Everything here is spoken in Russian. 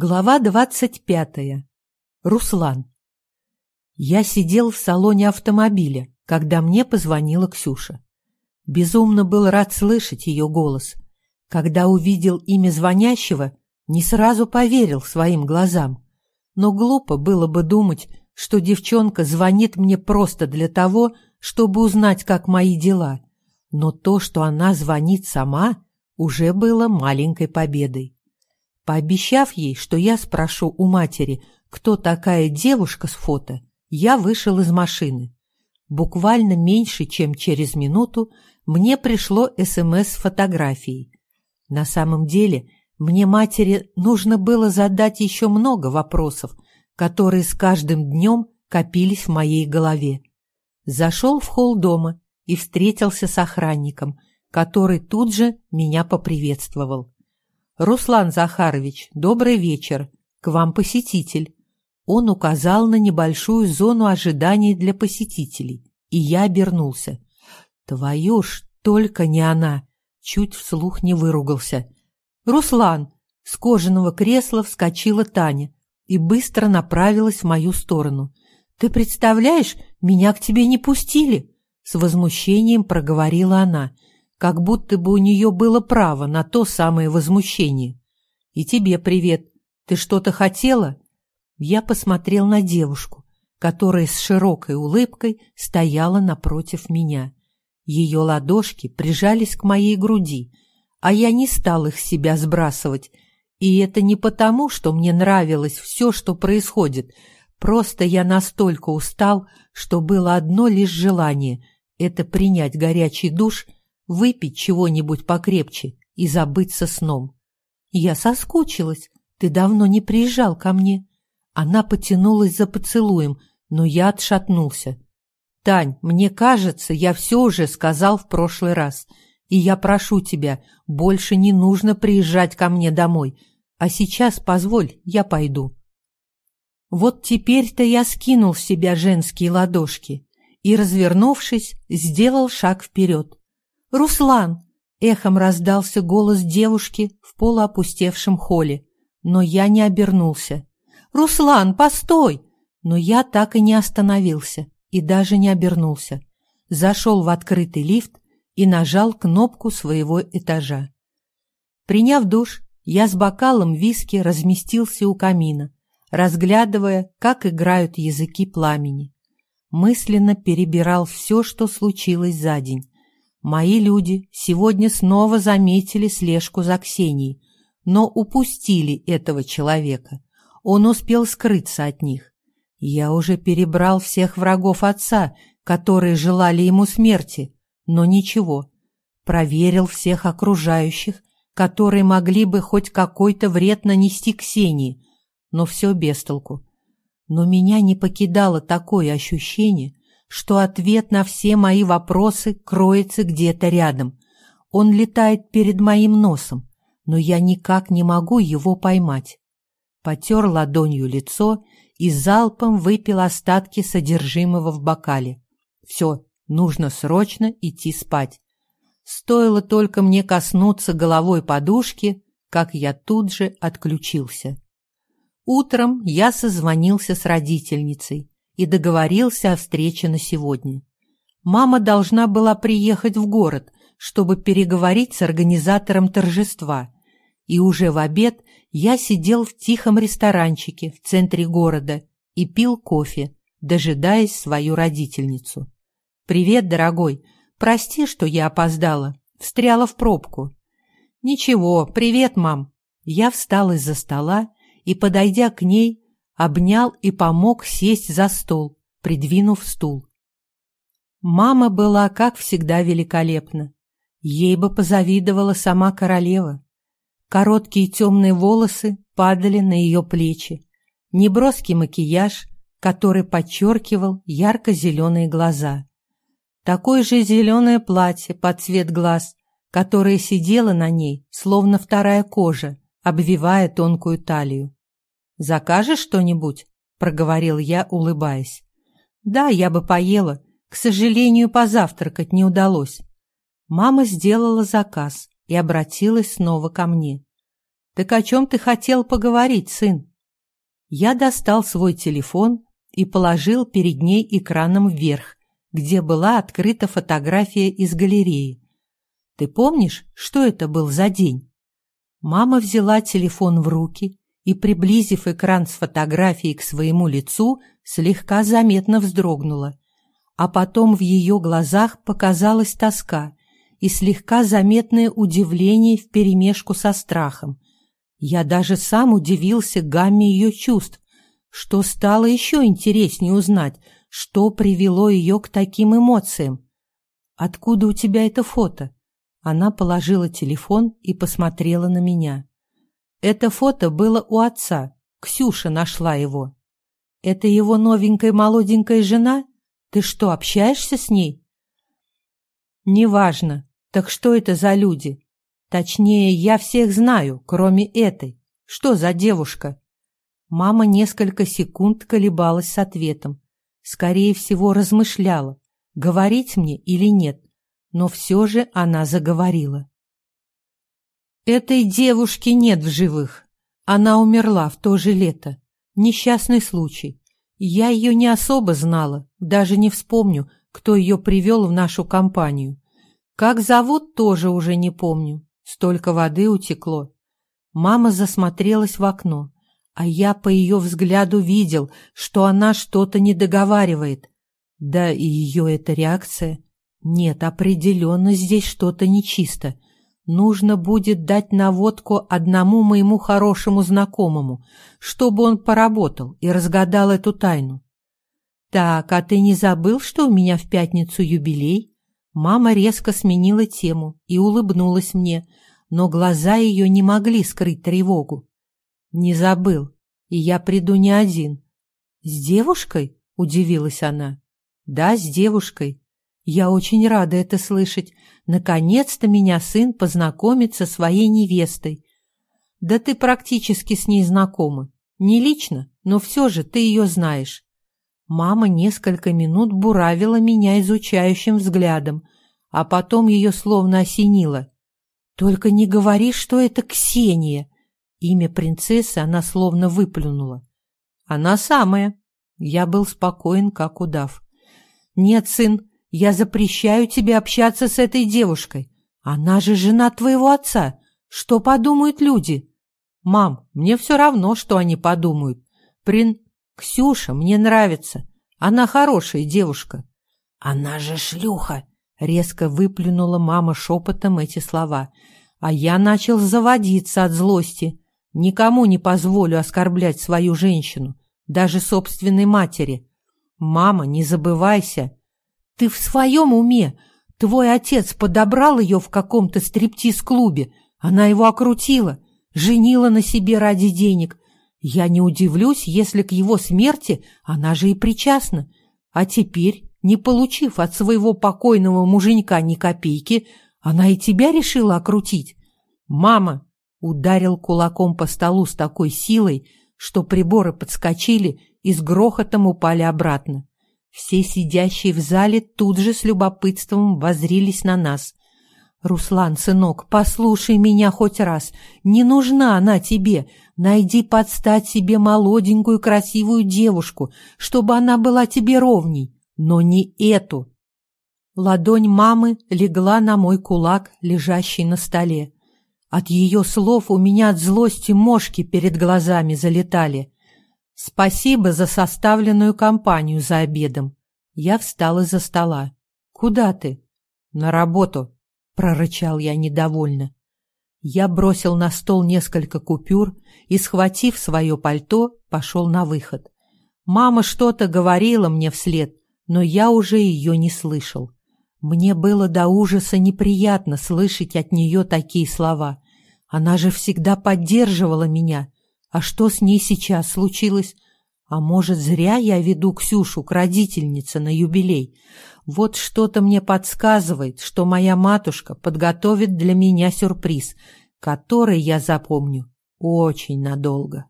Глава двадцать пятая. Руслан. Я сидел в салоне автомобиля, когда мне позвонила Ксюша. Безумно был рад слышать ее голос. Когда увидел имя звонящего, не сразу поверил своим глазам. Но глупо было бы думать, что девчонка звонит мне просто для того, чтобы узнать, как мои дела. Но то, что она звонит сама, уже было маленькой победой. Пообещав ей, что я спрошу у матери, кто такая девушка с фото, я вышел из машины. Буквально меньше, чем через минуту, мне пришло СМС с фотографией. На самом деле, мне матери нужно было задать еще много вопросов, которые с каждым днем копились в моей голове. Зашел в холл дома и встретился с охранником, который тут же меня поприветствовал. «Руслан Захарович, добрый вечер. К вам посетитель». Он указал на небольшую зону ожидания для посетителей, и я обернулся. «Твою ж, только не она!» Чуть вслух не выругался. «Руслан!» С кожаного кресла вскочила Таня и быстро направилась в мою сторону. «Ты представляешь, меня к тебе не пустили!» С возмущением проговорила она как будто бы у нее было право на то самое возмущение. «И тебе привет. Ты что-то хотела?» Я посмотрел на девушку, которая с широкой улыбкой стояла напротив меня. Ее ладошки прижались к моей груди, а я не стал их себя сбрасывать. И это не потому, что мне нравилось все, что происходит, просто я настолько устал, что было одно лишь желание — это принять горячий душ — выпить чего-нибудь покрепче и забыться сном. Я соскучилась, ты давно не приезжал ко мне. Она потянулась за поцелуем, но я отшатнулся. Тань, мне кажется, я все уже сказал в прошлый раз, и я прошу тебя, больше не нужно приезжать ко мне домой, а сейчас позволь, я пойду. Вот теперь-то я скинул с себя женские ладошки и, развернувшись, сделал шаг вперед. «Руслан!» — эхом раздался голос девушки в полуопустевшем холле, но я не обернулся. «Руслан, постой!» Но я так и не остановился и даже не обернулся. Зашел в открытый лифт и нажал кнопку своего этажа. Приняв душ, я с бокалом виски разместился у камина, разглядывая, как играют языки пламени. Мысленно перебирал все, что случилось за день, Мои люди сегодня снова заметили слежку за Ксенией, но упустили этого человека. Он успел скрыться от них. Я уже перебрал всех врагов отца, которые желали ему смерти, но ничего. Проверил всех окружающих, которые могли бы хоть какой-то вред нанести Ксении, но все без толку. Но меня не покидало такое ощущение, что ответ на все мои вопросы кроется где-то рядом. Он летает перед моим носом, но я никак не могу его поймать. Потер ладонью лицо и залпом выпил остатки содержимого в бокале. Все, нужно срочно идти спать. Стоило только мне коснуться головой подушки, как я тут же отключился. Утром я созвонился с родительницей и договорился о встрече на сегодня. Мама должна была приехать в город, чтобы переговорить с организатором торжества, и уже в обед я сидел в тихом ресторанчике в центре города и пил кофе, дожидаясь свою родительницу. «Привет, дорогой! Прости, что я опоздала. Встряла в пробку». «Ничего, привет, мам!» Я встал из-за стола и, подойдя к ней, обнял и помог сесть за стол, придвинув стул. Мама была, как всегда, великолепна. Ей бы позавидовала сама королева. Короткие темные волосы падали на ее плечи, неброский макияж, который подчеркивал ярко-зеленые глаза. Такое же зеленое платье под цвет глаз, которое сидело на ней, словно вторая кожа, обвивая тонкую талию. «Закажешь что-нибудь?» — проговорил я, улыбаясь. «Да, я бы поела. К сожалению, позавтракать не удалось». Мама сделала заказ и обратилась снова ко мне. Так о чем ты хотел поговорить, сын? Я достал свой телефон и положил перед ней экраном вверх, где была открыта фотография из галереи. Ты помнишь, что это был за день? Мама взяла телефон в руки и, приблизив экран с фотографией к своему лицу, слегка заметно вздрогнула. А потом в ее глазах показалась тоска и слегка заметное удивление вперемешку со страхом. Я даже сам удивился гамме ее чувств, что стало еще интереснее узнать, что привело ее к таким эмоциям. «Откуда у тебя это фото?» Она положила телефон и посмотрела на меня. Это фото было у отца. Ксюша нашла его. Это его новенькая молоденькая жена? Ты что, общаешься с ней? Неважно. Так что это за люди? Точнее, я всех знаю, кроме этой. Что за девушка? Мама несколько секунд колебалась с ответом. Скорее всего, размышляла, говорить мне или нет. Но все же она заговорила. Этой девушки нет в живых. Она умерла в то же лето. Несчастный случай. Я ее не особо знала, даже не вспомню, кто ее привел в нашу компанию. Как зовут, тоже уже не помню. Столько воды утекло. Мама засмотрелась в окно, а я по ее взгляду видел, что она что-то не договаривает. Да и ее эта реакция. Нет, определенно здесь что-то нечисто. Нужно будет дать наводку одному моему хорошему знакомому, чтобы он поработал и разгадал эту тайну. «Так, а ты не забыл, что у меня в пятницу юбилей?» Мама резко сменила тему и улыбнулась мне, но глаза ее не могли скрыть тревогу. «Не забыл, и я приду не один». «С девушкой?» — удивилась она. «Да, с девушкой. Я очень рада это слышать. Наконец-то меня сын познакомит со своей невестой. Да ты практически с ней знакома. Не лично, но все же ты ее знаешь. Мама несколько минут буравила меня изучающим взглядом, а потом ее словно осенило. «Только не говори, что это Ксения!» Имя принцессы она словно выплюнула. «Она самая!» Я был спокоен, как удав. «Нет, сын, я запрещаю тебе общаться с этой девушкой. Она же жена твоего отца. Что подумают люди? Мам, мне все равно, что они подумают. Прин... Ксюша мне нравится. Она хорошая девушка. Она же шлюха, резко выплюнула мама шепотом эти слова. А я начал заводиться от злости. Никому не позволю оскорблять свою женщину, даже собственной матери. Мама, не забывайся, ты в своем уме? Твой отец подобрал ее в каком-то стриптиз-клубе. Она его окрутила, женила на себе ради денег. Я не удивлюсь, если к его смерти она же и причастна. А теперь, не получив от своего покойного муженька ни копейки, она и тебя решила окрутить. Мама ударил кулаком по столу с такой силой, что приборы подскочили и с грохотом упали обратно. Все сидящие в зале тут же с любопытством возрились на нас. «Руслан, сынок, послушай меня хоть раз. Не нужна она тебе. Найди подстать себе молоденькую красивую девушку, чтобы она была тебе ровней, но не эту». Ладонь мамы легла на мой кулак, лежащий на столе. От ее слов у меня от злости мошки перед глазами залетали. Спасибо за составленную компанию за обедом. Я встал из-за стола. Куда ты? На работу, прорычал я недовольно. Я бросил на стол несколько купюр и, схватив свое пальто, пошел на выход. Мама что-то говорила мне вслед, но я уже ее не слышал. Мне было до ужаса неприятно слышать от нее такие слова. Она же всегда поддерживала меня, а что с ней сейчас случилось? А может, зря я веду Ксюшу к родительнице на юбилей? Вот что-то мне подсказывает, что моя матушка подготовит для меня сюрприз, который я запомню очень надолго.